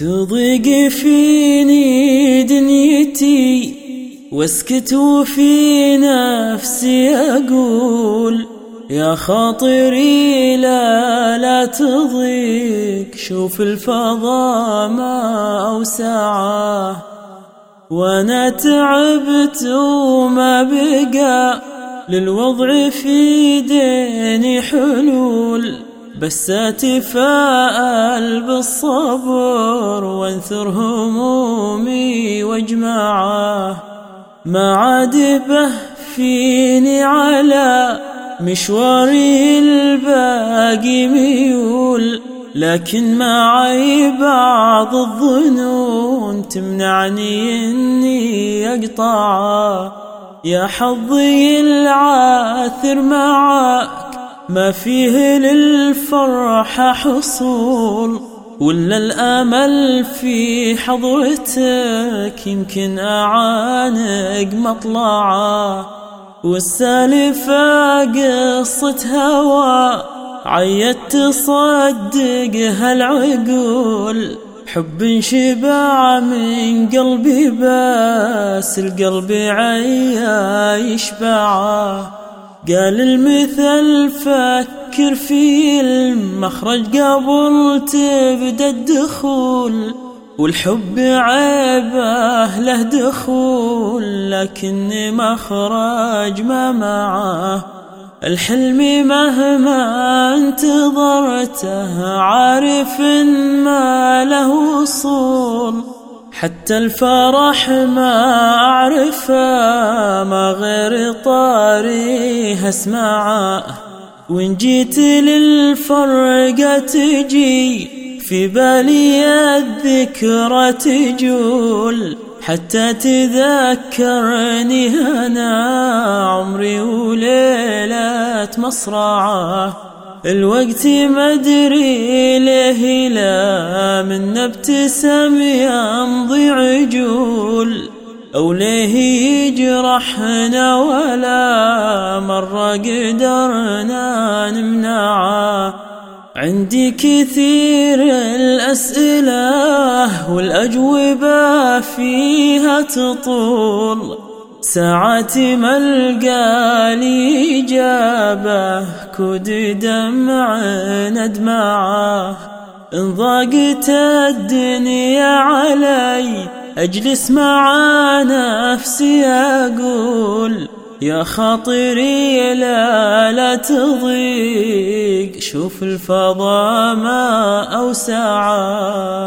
تضيق فيني دنيتي واسكت وفي نفسي أقول يا خاطري لا لا تضيق. شوف الفضاء ما أوسعه وأنا تعبت وما بقى. للوضع في ديني حلول. بس اتفاءل بالصبر وانثر همومي واجمعه ما عاد به فيني على مشواري الباقي ميول. لكن معي بعض الظنون تمنعني إني أقطعه. يا حظي العاثر معك ما فيه للفرحة حصول ولا الآمل في حضرتك يمكن أعانق مطلعه والسالفة قصة هوى. عيت تصدق هالعقول حب شبع من قلبي بس القلب عيا يشبعه. قال المثل فكر في المخرج قبل تبدأ الدخول والحب عيبه له دخول لكن مخرج ما معه. الحلم مهما انتظرته عارف ما له وصول. حتى الفرح ما أعرفه ما غير طاريه اسمعه. وإن جيت للفرقة تجي في بالي الذكرى تجول. حتى تذكرني أنا عمري وليلة مصرعة. الوقت ما أدري ليه لا من ابتسم يمضي عجول أو ليه يجرحنا ولا مرة قدرنا نمنعه. عندي كثير الأسئلة والأجوبة فيها تطول. ساعات ما القى لي إجابة كود دمع ندمعه. إن ضاقت الدنيا علي أجلس مع نفسي أقول يا خاطري لا لا تضيق. شوف الفضاء ما أوسعه.